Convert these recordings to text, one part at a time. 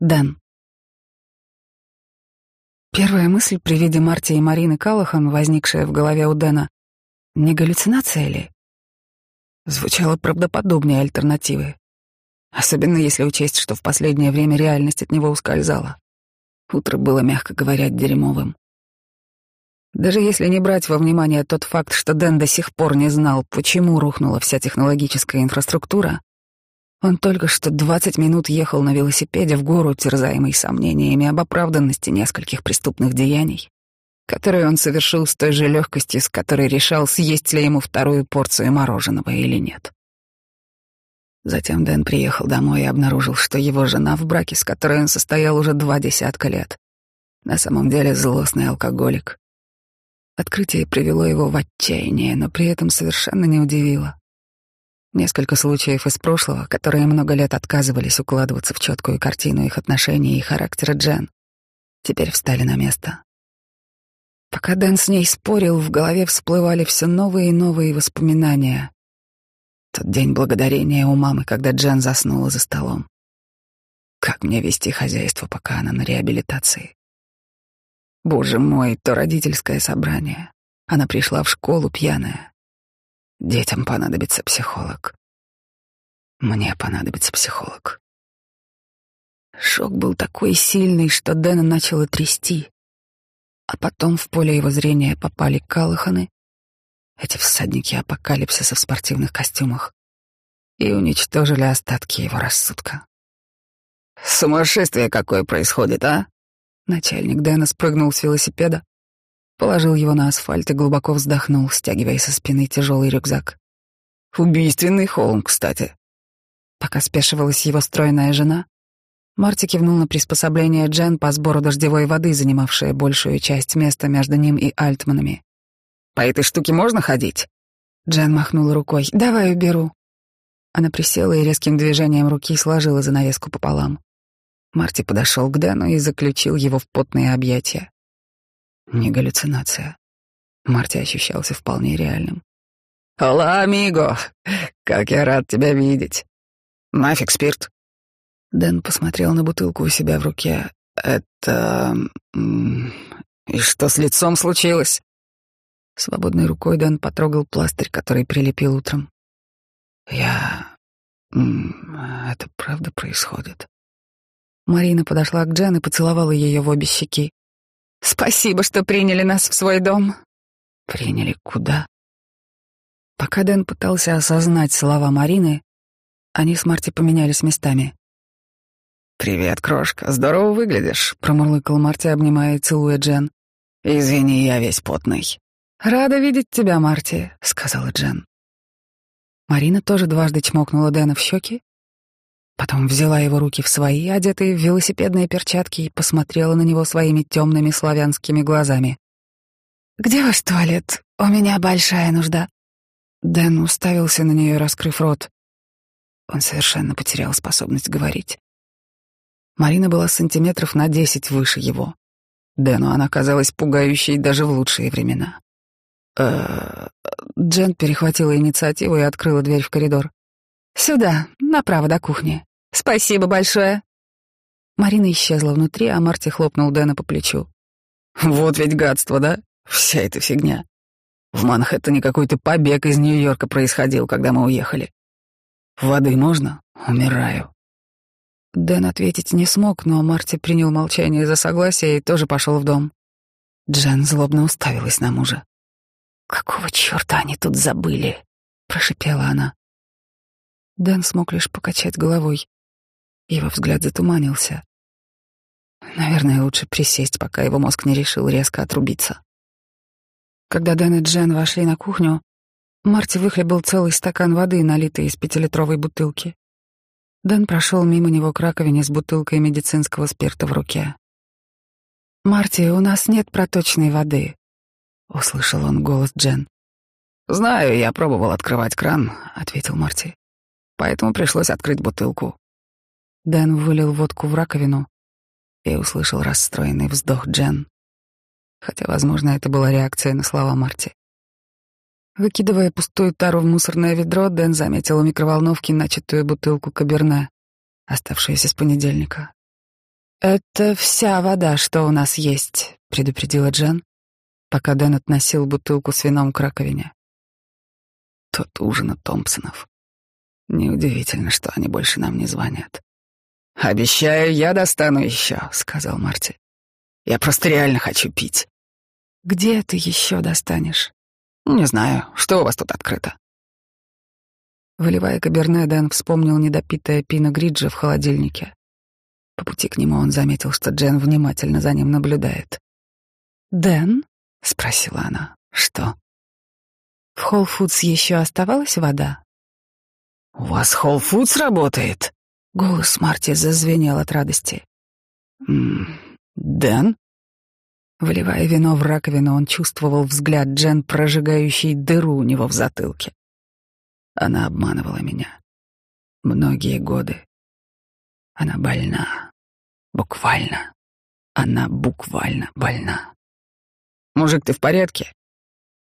Дэн. Первая мысль при виде Марти и Марины Калахан, возникшая в голове у Дэна, не галлюцинация ли? Звучало правдоподобнее альтернативы. Особенно если учесть, что в последнее время реальность от него ускользала. Утро было, мягко говоря, дерьмовым. Даже если не брать во внимание тот факт, что Дэн до сих пор не знал, почему рухнула вся технологическая инфраструктура, он только что двадцать минут ехал на велосипеде в гору, терзаемый сомнениями об оправданности нескольких преступных деяний, которые он совершил с той же легкостью, с которой решал, съесть ли ему вторую порцию мороженого или нет. Затем Дэн приехал домой и обнаружил, что его жена в браке, с которой он состоял уже два десятка лет, на самом деле злостный алкоголик. Открытие привело его в отчаяние, но при этом совершенно не удивило. Несколько случаев из прошлого, которые много лет отказывались укладываться в четкую картину их отношений и характера Джен, теперь встали на место. Пока Дэн с ней спорил, в голове всплывали все новые и новые воспоминания. Тот день благодарения у мамы, когда Джен заснула за столом. Как мне вести хозяйство, пока она на реабилитации? Боже мой, то родительское собрание. Она пришла в школу пьяная. Детям понадобится психолог. Мне понадобится психолог. Шок был такой сильный, что Дэна начало трясти. А потом в поле его зрения попали Калаханы, эти всадники апокалипсиса в спортивных костюмах, и уничтожили остатки его рассудка. «Сумасшествие какое происходит, а?» Начальник Дэна спрыгнул с велосипеда, Положил его на асфальт и глубоко вздохнул, стягивая со спины тяжелый рюкзак. Убийственный холм, кстати. Пока спешивалась его стройная жена, Марти кивнул на приспособление Джен по сбору дождевой воды, занимавшее большую часть места между ним и Альтманами. «По этой штуке можно ходить?» Джен махнула рукой. «Давай уберу». Она присела и резким движением руки сложила занавеску пополам. Марти подошел к Дэну и заключил его в потные объятия. Не галлюцинация. Марти ощущался вполне реальным. «Ола, амиго! Как я рад тебя видеть! Нафиг спирт!» Дэн посмотрел на бутылку у себя в руке. «Это... И что с лицом случилось?» Свободной рукой Дэн потрогал пластырь, который прилепил утром. «Я... Это правда происходит?» Марина подошла к Джен и поцеловала ее в обе щеки. Спасибо, что приняли нас в свой дом. Приняли куда? Пока Дэн пытался осознать слова Марины, они с Марти поменялись местами. «Привет, крошка, здорово выглядишь», — промурлыкал Марти, обнимая и целуя Джен. «Извини, я весь потный». «Рада видеть тебя, Марти», — сказала Джен. Марина тоже дважды чмокнула Дэна в щеки, Потом взяла его руки в свои, одетые в велосипедные перчатки, и посмотрела на него своими темными славянскими глазами. «Где ваш туалет? У меня большая нужда». Дэн уставился на нее, раскрыв рот. Он совершенно потерял способность говорить. Марина была сантиметров на десять выше его. Дэну она казалась пугающей даже в лучшие времена. Э, Джен перехватила инициативу и открыла дверь в коридор. «Сюда, направо до кухни». Спасибо большое. Марина исчезла внутри, а Марти хлопнул Дэна по плечу. Вот ведь гадство, да? Вся эта фигня. В Манхэттене какой-то побег из Нью-Йорка происходил, когда мы уехали. Воды можно? Умираю. Дэн ответить не смог, но Марти принял молчание за согласие и тоже пошел в дом. Джен злобно уставилась на мужа. «Какого черта они тут забыли?» — прошипела она. Дэн смог лишь покачать головой. Его взгляд затуманился. Наверное, лучше присесть, пока его мозг не решил резко отрубиться. Когда Дэн и Джен вошли на кухню, Марти выхлебал целый стакан воды, налитый из пятилитровой бутылки. Дэн прошел мимо него к раковине с бутылкой медицинского спирта в руке. «Марти, у нас нет проточной воды», — услышал он голос Джен. «Знаю, я пробовал открывать кран», — ответил Марти. «Поэтому пришлось открыть бутылку. Дэн вылил водку в раковину и услышал расстроенный вздох Джен. Хотя, возможно, это была реакция на слова Марти. Выкидывая пустую тару в мусорное ведро, Дэн заметил у микроволновки начатую бутылку каберне, оставшуюся с понедельника. «Это вся вода, что у нас есть», — предупредила Джен, пока Дэн относил бутылку с вином к раковине. Тот ужин у Томпсонов. Неудивительно, что они больше нам не звонят. «Обещаю, я достану еще», — сказал Марти. «Я просто реально хочу пить». «Где ты еще достанешь?» «Не знаю, что у вас тут открыто?» Выливая каберне, Дэн вспомнил недопитое пино Гриджа в холодильнике. По пути к нему он заметил, что Джен внимательно за ним наблюдает. «Дэн?» — спросила она. «Что?» «В Холл Фудс еще оставалась вода?» «У вас Холл Фудс работает?» Голос Марти зазвенел от радости. «Дэн?» Выливая вино в раковину, он чувствовал взгляд Джен, прожигающий дыру у него в затылке. Она обманывала меня. Многие годы. Она больна. Буквально. Она буквально больна. «Мужик, ты в порядке?»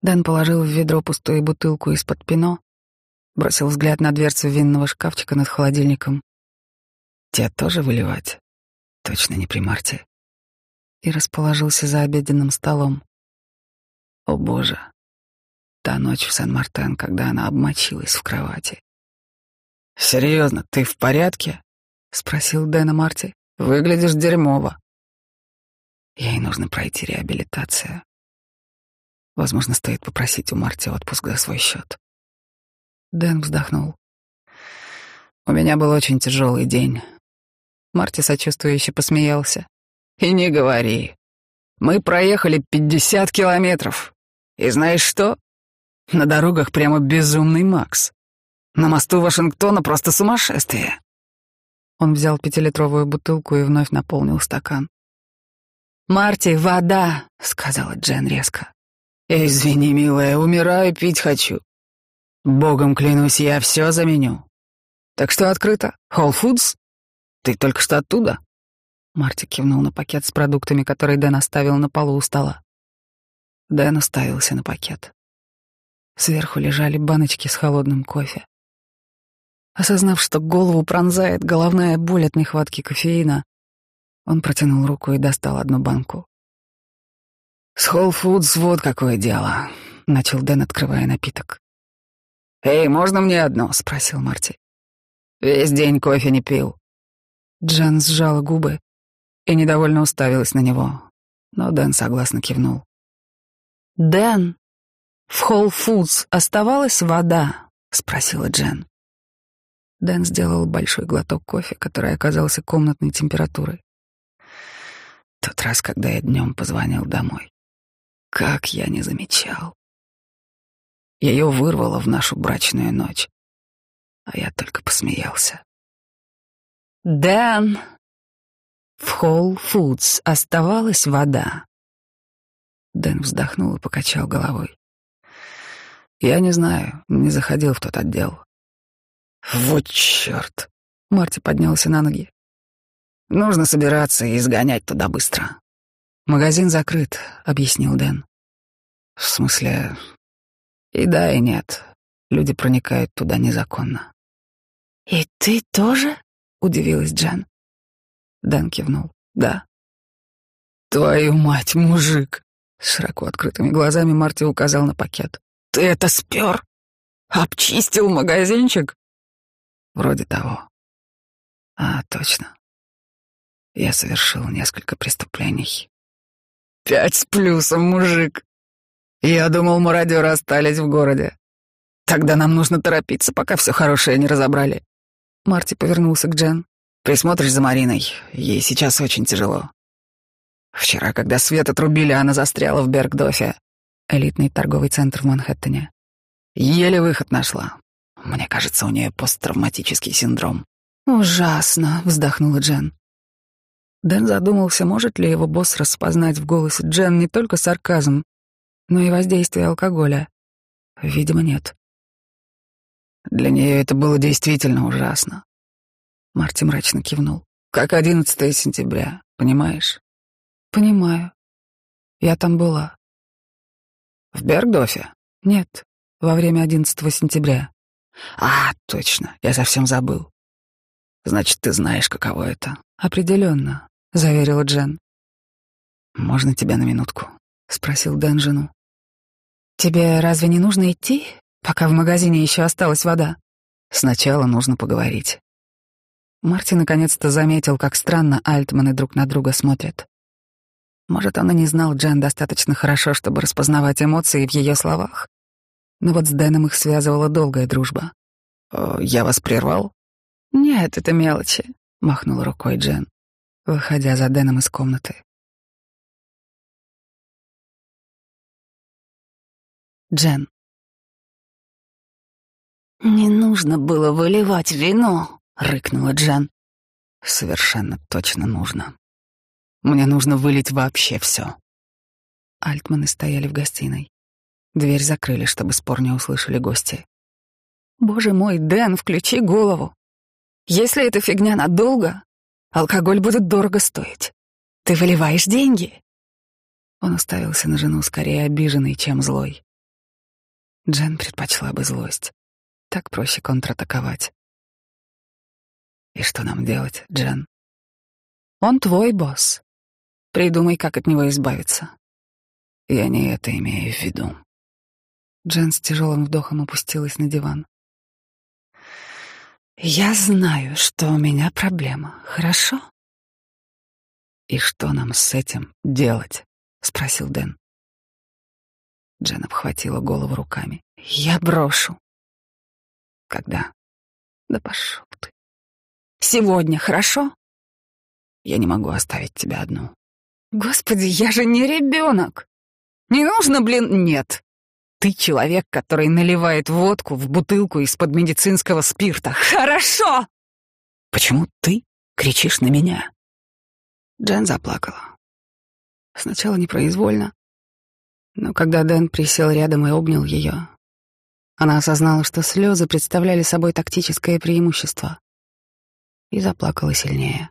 Дэн положил в ведро пустую бутылку из-под пино, бросил взгляд на дверцу винного шкафчика над холодильником. «Тебя тоже выливать? Точно не при Марте?» И расположился за обеденным столом. О боже, та ночь в Сан-Мартен, когда она обмочилась в кровати. «Серьезно, ты в порядке?» — спросил Дэна Марти. «Выглядишь дерьмово». Ей нужно пройти реабилитацию. Возможно, стоит попросить у Марти отпуск за свой счет. Дэн вздохнул. У меня был очень тяжелый день. Марти сочувствующе посмеялся. И не говори. Мы проехали пятьдесят километров. И знаешь что? На дорогах прямо безумный Макс. На мосту Вашингтона просто сумасшествие. Он взял пятилитровую бутылку и вновь наполнил стакан. «Марти, вода!» — сказала Джен резко. «Извини, милая, умираю, пить хочу. Богом клянусь, я все заменю. Так что открыто? Whole Foods? Ты только что оттуда?» Марти кивнул на пакет с продуктами, который Дэн оставил на полу у стола. Дэн уставился на пакет. Сверху лежали баночки с холодным кофе. Осознав, что голову пронзает головная боль от нехватки кофеина, он протянул руку и достал одну банку. «С Foods вот какое дело», — начал Дэн, открывая напиток. «Эй, можно мне одно?» — спросил Марти. «Весь день кофе не пил». Джан сжала губы и недовольно уставилась на него, но Дэн согласно кивнул. «Дэн, в Whole Foods оставалась вода?» — спросила Джен. Дэн сделал большой глоток кофе, который оказался комнатной температурой. Тот раз, когда я днем позвонил домой. Как я не замечал. Ее вырвало в нашу брачную ночь, а я только посмеялся. «Дэн, в Whole Foods оставалась вода?» Дэн вздохнул и покачал головой. «Я не знаю, не заходил в тот отдел». «Вот черт!» Марти поднялся на ноги. Нужно собираться и изгонять туда быстро. Магазин закрыт, объяснил Дэн. В смысле, и да, и нет. Люди проникают туда незаконно. И ты тоже? Удивилась Джан. Дэн кивнул. Да. Твою мать, мужик! Широко открытыми глазами Марти указал на пакет. Ты это спер? Обчистил магазинчик? Вроде того. А, точно. Я совершил несколько преступлений. Пять с плюсом, мужик. Я думал, мародеры остались в городе. Тогда нам нужно торопиться, пока все хорошее не разобрали. Марти повернулся к Джен. Присмотришь за Мариной. Ей сейчас очень тяжело. Вчера, когда свет отрубили, она застряла в Бергдофе, элитный торговый центр в Манхэттене. Еле выход нашла. Мне кажется, у нее посттравматический синдром. Ужасно, вздохнула Джен. Дэн задумался, может ли его босс распознать в голосе Джен не только сарказм, но и воздействие алкоголя. Видимо, нет. Для нее это было действительно ужасно. Марти мрачно кивнул. Как 11 сентября, понимаешь? Понимаю. Я там была. В Бергдофе? Нет, во время 11 сентября. А, точно, я совсем забыл. Значит, ты знаешь, каково это. Определенно. заверила Джен. «Можно тебя на минутку?» — спросил Дэн жену. «Тебе разве не нужно идти, пока в магазине еще осталась вода?» «Сначала нужно поговорить». Марти наконец-то заметил, как странно альтманы друг на друга смотрят. Может, он и не знал Джен достаточно хорошо, чтобы распознавать эмоции в ее словах. Но вот с Дэном их связывала долгая дружба. «Я вас прервал?» «Нет, это мелочи», — махнул рукой Джен, выходя за Дэном из комнаты. Джен. «Не нужно было выливать вино», — рыкнула Джен. «Совершенно точно нужно. Мне нужно вылить вообще все». Альтманы стояли в гостиной. Дверь закрыли, чтобы спор не услышали гости. «Боже мой, Дэн, включи голову. Если эта фигня надолго, алкоголь будет дорого стоить. Ты выливаешь деньги». Он уставился на жену скорее обиженный, чем злой. Джен предпочла бы злость. Так проще контратаковать. И что нам делать, Джен? Он твой босс. Придумай, как от него избавиться. Я не это имею в виду. Джен с тяжелым вдохом опустилась на диван. Я знаю, что у меня проблема, хорошо? И что нам с этим делать? спросил Дэн. Джен обхватила голову руками. «Я брошу». «Когда?» «Да пошел ты». «Сегодня, хорошо?» «Я не могу оставить тебя одну». «Господи, я же не ребенок! Не нужно, блин, нет!» Ты человек, который наливает водку в бутылку из-под медицинского спирта. Хорошо! Почему ты кричишь на меня? Джен заплакала. Сначала непроизвольно, но когда Дэн присел рядом и обнял ее, она осознала, что слезы представляли собой тактическое преимущество, и заплакала сильнее.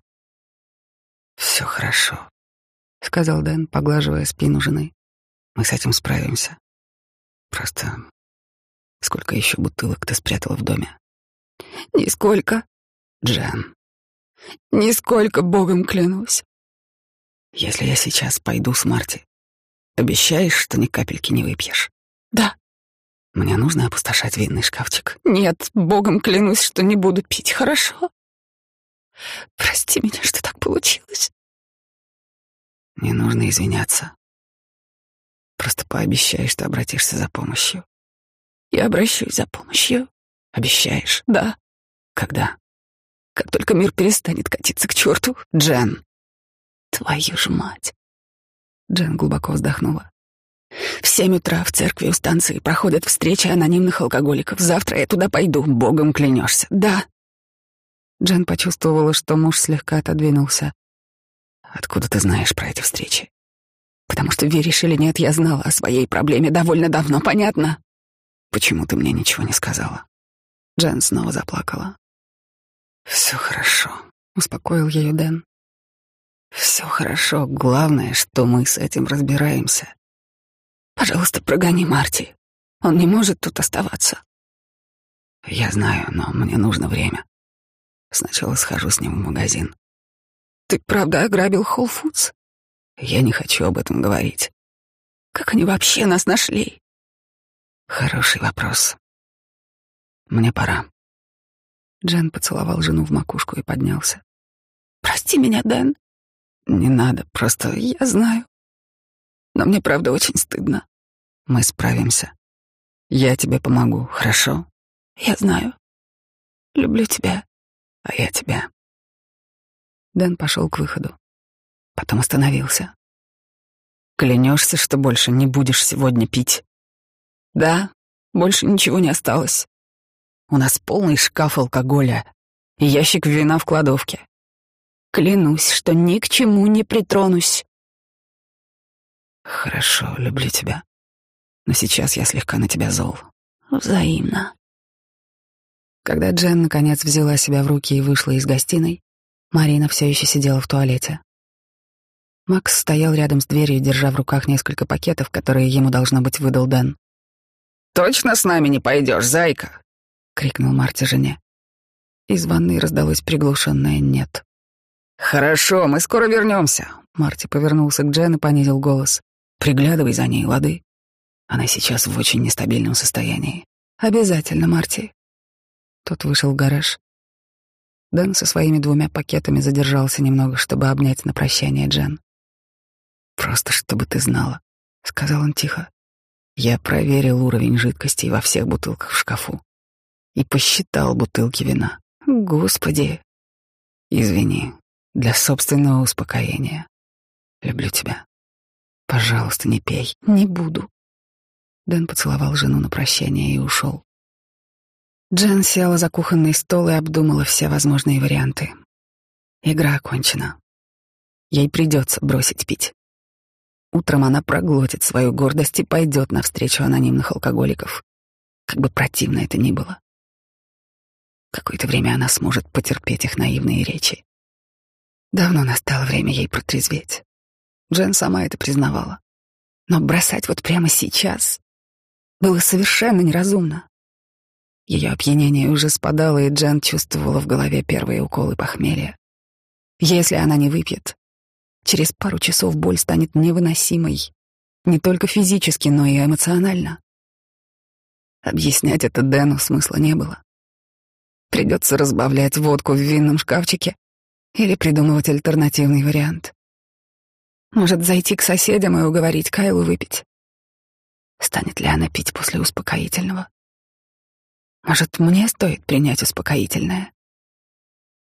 «Все хорошо», — сказал Дэн, поглаживая спину жены. «Мы с этим справимся. Просто сколько еще бутылок ты спрятала в доме?» «Нисколько». «Джен». «Нисколько, богом клянусь». «Если я сейчас пойду с Марти, Обещаешь, что ни капельки не выпьешь? Да. Мне нужно опустошать винный шкафчик. Нет, богом клянусь, что не буду пить, хорошо? Прости меня, что так получилось. Не нужно извиняться. Просто пообещай, что обратишься за помощью. Я обращусь за помощью. Обещаешь? Да. Когда? Как только мир перестанет катиться к черту. Джен. Твою ж мать. Джен глубоко вздохнула. В семь утра в церкви у станции проходят встречи анонимных алкоголиков. Завтра я туда пойду, богом клянешься. Да. Джен почувствовала, что муж слегка отодвинулся. Откуда ты знаешь про эти встречи? Потому что, веришь или нет, я знала о своей проблеме довольно давно, понятно? Почему ты мне ничего не сказала? Джен снова заплакала. Все хорошо, успокоил ее Дэн. Все хорошо, главное, что мы с этим разбираемся. Пожалуйста, прогони Марти. Он не может тут оставаться. Я знаю, но мне нужно время. Сначала схожу с ним в магазин. Ты правда ограбил Foods? Я не хочу об этом говорить. Как они вообще нас нашли? Хороший вопрос. Мне пора. Джен поцеловал жену в макушку и поднялся. Прости меня, Дэн. Не надо, просто я знаю. Но мне правда очень стыдно. Мы справимся. Я тебе помогу, хорошо? Я знаю. Люблю тебя. А я тебя. Дэн пошел к выходу. Потом остановился. Клянешься, что больше не будешь сегодня пить? Да, больше ничего не осталось. У нас полный шкаф алкоголя и ящик вина в кладовке. Клянусь, что ни к чему не притронусь. Хорошо, люблю тебя. Но сейчас я слегка на тебя зол. Взаимно. Когда Джен наконец взяла себя в руки и вышла из гостиной, Марина все еще сидела в туалете. Макс стоял рядом с дверью, держа в руках несколько пакетов, которые ему, должно быть, выдал Дэн. «Точно с нами не пойдешь, зайка?» — крикнул Марти жене. Из ванной раздалось приглушенное «нет». «Хорошо, мы скоро вернемся». Марти повернулся к Джен и понизил голос. «Приглядывай за ней, лады. Она сейчас в очень нестабильном состоянии». «Обязательно, Марти». Тот вышел в гараж. Дэн со своими двумя пакетами задержался немного, чтобы обнять на прощание Джен. «Просто чтобы ты знала», — сказал он тихо. «Я проверил уровень жидкости во всех бутылках в шкафу и посчитал бутылки вина. Господи!» «Извини, для собственного успокоения. Люблю тебя. Пожалуйста, не пей. Не буду. Дэн поцеловал жену на прощание и ушел. Джен села за кухонный стол и обдумала все возможные варианты. Игра окончена. Ей придется бросить пить. Утром она проглотит свою гордость и пойдет навстречу анонимных алкоголиков, как бы противно это ни было. Какое-то время она сможет потерпеть их наивные речи. Давно настало время ей протрезветь. Джен сама это признавала. Но бросать вот прямо сейчас было совершенно неразумно. Ее опьянение уже спадало, и Джен чувствовала в голове первые уколы похмелья. Если она не выпьет, через пару часов боль станет невыносимой, не только физически, но и эмоционально. Объяснять это Дэну смысла не было. Придется разбавлять водку в винном шкафчике или придумывать альтернативный вариант. Может, зайти к соседям и уговорить Кайлу выпить? Станет ли она пить после успокоительного? Может, мне стоит принять успокоительное?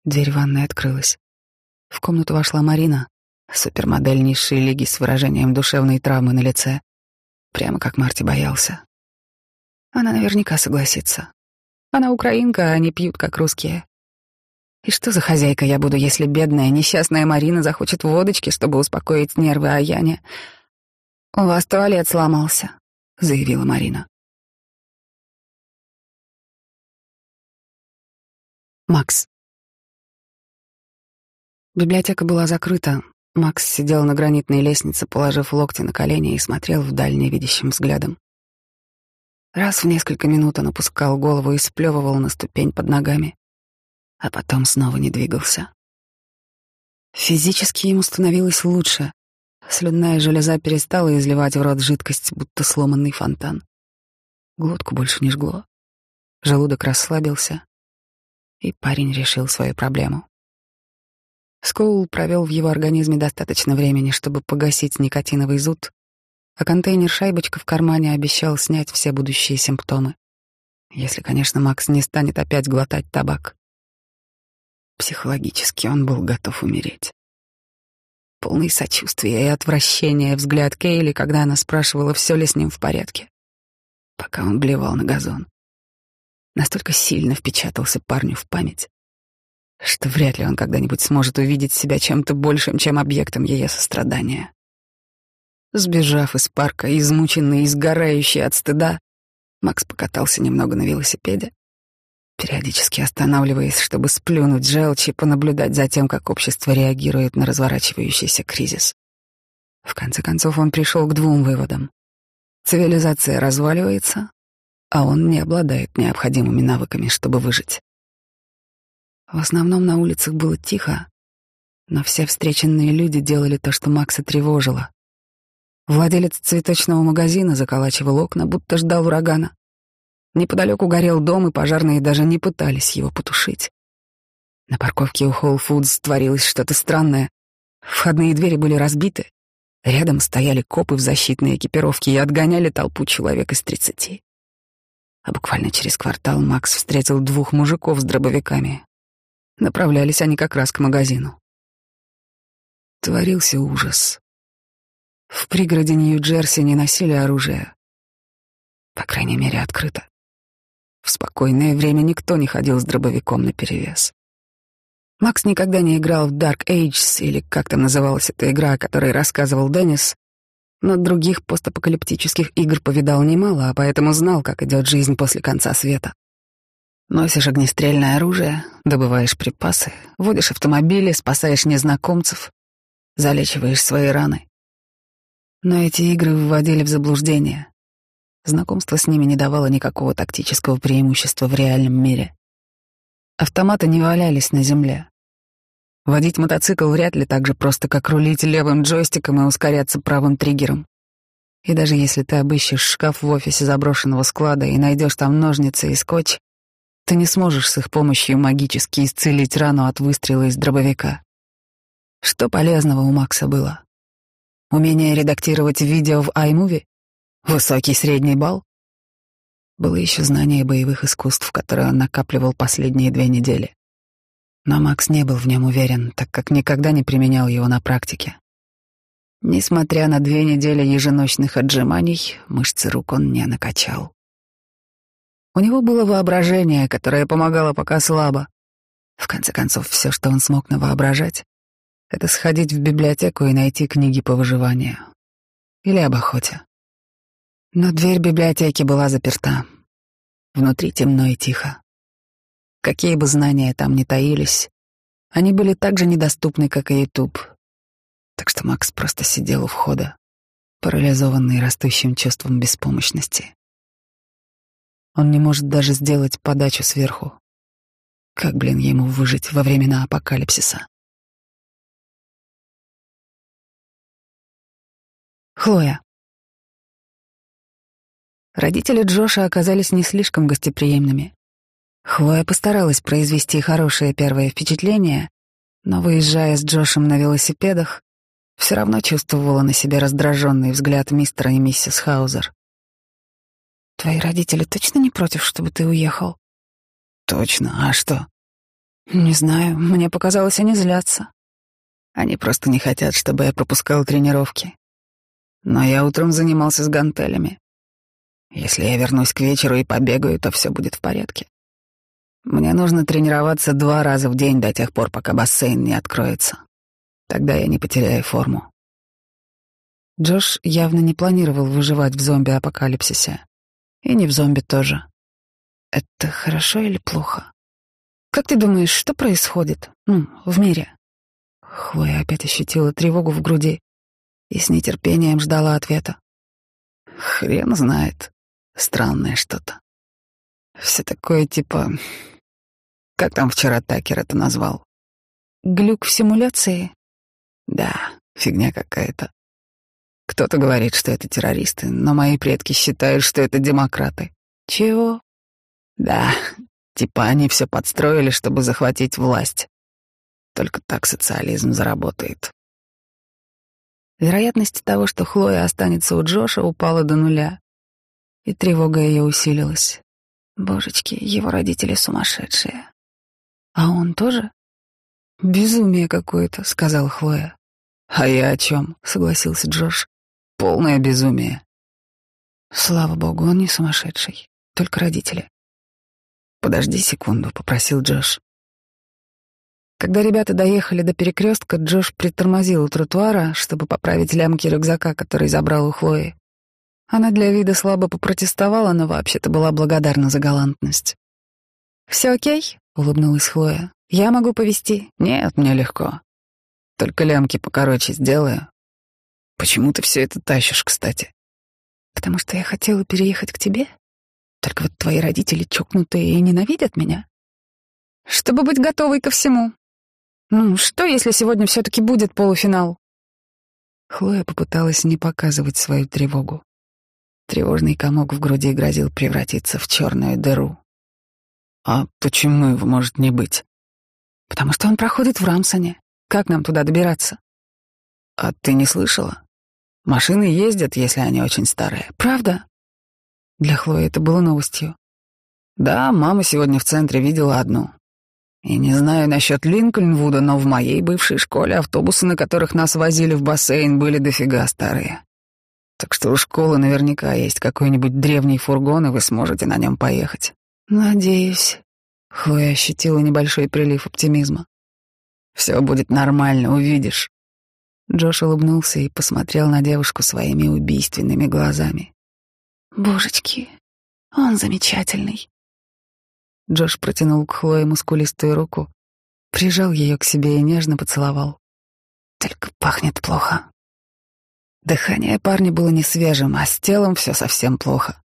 Дверь ванной открылась. В комнату вошла Марина, супермодель низшей лиги с выражением душевной травмы на лице, прямо как Марти боялся. Она наверняка согласится. Она украинка, а они пьют, как русские. И что за хозяйка я буду, если бедная, несчастная Марина захочет водочки, чтобы успокоить нервы, а я не... «У вас туалет сломался», — заявила Марина. Макс. Библиотека была закрыта. Макс сидел на гранитной лестнице, положив локти на колени и смотрел вдаль невидящим взглядом. Раз в несколько минут он опускал голову и сплевывал на ступень под ногами а потом снова не двигался. Физически ему становилось лучше. Слюдная железа перестала изливать в рот жидкость, будто сломанный фонтан. Глотку больше не жгло. Желудок расслабился, и парень решил свою проблему. Скоул провел в его организме достаточно времени, чтобы погасить никотиновый зуд, а контейнер-шайбочка в кармане обещал снять все будущие симптомы. Если, конечно, Макс не станет опять глотать табак. Психологически он был готов умереть. Полный сочувствия и отвращения взгляд Кейли, когда она спрашивала, все ли с ним в порядке, пока он блевал на газон. Настолько сильно впечатался парню в память, что вряд ли он когда-нибудь сможет увидеть себя чем-то большим, чем объектом ее сострадания. Сбежав из парка, измученный и сгорающий от стыда, Макс покатался немного на велосипеде, периодически останавливаясь, чтобы сплюнуть желчь и понаблюдать за тем, как общество реагирует на разворачивающийся кризис. В конце концов он пришел к двум выводам. Цивилизация разваливается, а он не обладает необходимыми навыками, чтобы выжить. В основном на улицах было тихо, но все встреченные люди делали то, что Макса тревожило. Владелец цветочного магазина заколачивал окна, будто ждал урагана. Неподалеку горел дом, и пожарные даже не пытались его потушить. На парковке у Whole Foods творилось что-то странное. Входные двери были разбиты. Рядом стояли копы в защитной экипировке и отгоняли толпу человек из тридцати. А буквально через квартал Макс встретил двух мужиков с дробовиками. Направлялись они как раз к магазину. Творился ужас. В пригороде Нью-Джерси не носили оружие. По крайней мере, открыто. В спокойное время никто не ходил с дробовиком наперевес. Макс никогда не играл в Dark Ages, или как там называлась эта игра, о которой рассказывал Деннис, но других постапокалиптических игр повидал немало, а поэтому знал, как идет жизнь после конца света. Носишь огнестрельное оружие, добываешь припасы, водишь автомобили, спасаешь незнакомцев, залечиваешь свои раны. Но эти игры вводили в заблуждение. Знакомство с ними не давало никакого тактического преимущества в реальном мире. Автоматы не валялись на земле. Водить мотоцикл вряд ли так же просто, как рулить левым джойстиком и ускоряться правым триггером. И даже если ты обыщешь шкаф в офисе заброшенного склада и найдешь там ножницы и скотч, ты не сможешь с их помощью магически исцелить рану от выстрела из дробовика. Что полезного у Макса было? Умение редактировать видео в iMovie? Высокий средний балл? Было еще знание боевых искусств, которые он накапливал последние две недели. Но Макс не был в нем уверен, так как никогда не применял его на практике. Несмотря на две недели еженочных отжиманий, мышцы рук он не накачал. У него было воображение, которое помогало пока слабо. В конце концов, все, что он смог навоображать, это сходить в библиотеку и найти книги по выживанию. Или об охоте. Но дверь библиотеки была заперта. Внутри темно и тихо. Какие бы знания там ни таились, они были так же недоступны, как и YouTube. Так что Макс просто сидел у входа, парализованный растущим чувством беспомощности. Он не может даже сделать подачу сверху. Как, блин, ему выжить во времена апокалипсиса? Хлоя. Родители Джоша оказались не слишком гостеприимными. Хлоя постаралась произвести хорошее первое впечатление, но, выезжая с Джошем на велосипедах, все равно чувствовала на себе раздраженный взгляд мистера и миссис Хаузер. «Твои родители точно не против, чтобы ты уехал?» «Точно. А что?» «Не знаю. Мне показалось, они злятся. Они просто не хотят, чтобы я пропускал тренировки. Но я утром занимался с гантелями. Если я вернусь к вечеру и побегаю, то все будет в порядке. Мне нужно тренироваться два раза в день до тех пор, пока бассейн не откроется. Тогда я не потеряю форму. Джош явно не планировал выживать в зомби-апокалипсисе. И не в зомби тоже. Это хорошо или плохо? Как ты думаешь, что происходит? Ну, в мире? Хлоя опять ощутила тревогу в груди и с нетерпением ждала ответа. Хрен знает. Странное что-то. Все такое типа... Как там вчера Такер это назвал? Глюк в симуляции? Да, фигня какая-то. Кто-то говорит, что это террористы, но мои предки считают, что это демократы. Чего? Да, типа они все подстроили, чтобы захватить власть. Только так социализм заработает. Вероятность того, что Хлоя останется у Джоша, упала до нуля и тревога ее усилилась. Божечки, его родители сумасшедшие. А он тоже? Безумие какое-то, сказал Хлоя. А я о чем? согласился Джош. Полное безумие. Слава богу, он не сумасшедший, только родители. Подожди секунду, попросил Джош. Когда ребята доехали до перекрестка, Джош притормозил у тротуара, чтобы поправить лямки рюкзака, который забрал у Хлои. Она для вида слабо попротестовала, но вообще-то была благодарна за галантность. «Все окей?» — улыбнулась Хлоя. «Я могу повезти?» «Нет, мне легко. Только лямки покороче сделаю». «Почему ты все это тащишь, кстати?» «Потому что я хотела переехать к тебе. Только вот твои родители чокнутые и ненавидят меня. Чтобы быть готовой ко всему. Ну, что, если сегодня все-таки будет полуфинал?» Хлоя попыталась не показывать свою тревогу. Тревожный комок в груди грозил превратиться в черную дыру. «А почему его может не быть?» «Потому что он проходит в Рамсоне. Как нам туда добираться?» «А ты не слышала? Машины ездят, если они очень старые. Правда?» Для Хлои это было новостью. «Да, мама сегодня в центре видела одну. И не знаю насчет Линкольнвуда, но в моей бывшей школе автобусы, на которых нас возили в бассейн, были дофига старые. Так что у школы наверняка есть какой-нибудь древний фургон, и вы сможете на нем поехать. Надеюсь. Хлоя ощутила небольшой прилив оптимизма. Все будет нормально, увидишь. Джош улыбнулся и посмотрел на девушку своими убийственными глазами. Божечки, он замечательный. Джош протянул к Хлое мускулистую руку, прижал ее к себе и нежно поцеловал. Только пахнет плохо. Дыхание парня было не свежим, а с телом все совсем плохо.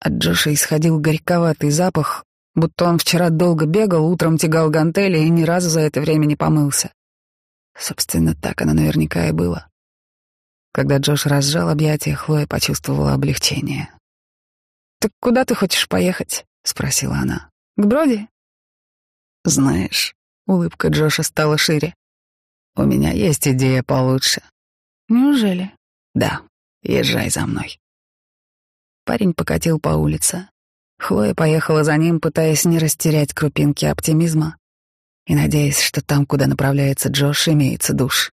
От Джоша исходил горьковатый запах, будто он вчера долго бегал, утром тягал гантели и ни разу за это время не помылся. Собственно, так оно наверняка и было. Когда Джош разжал объятия, Хлоя почувствовала облегчение. «Так куда ты хочешь поехать?» — спросила она. «К Броди?» «Знаешь», — улыбка Джоша стала шире, — «у меня есть идея получше». «Неужели?» «Да, езжай за мной». Парень покатил по улице. Хлоя поехала за ним, пытаясь не растерять крупинки оптимизма и надеясь, что там, куда направляется Джош, имеется душ.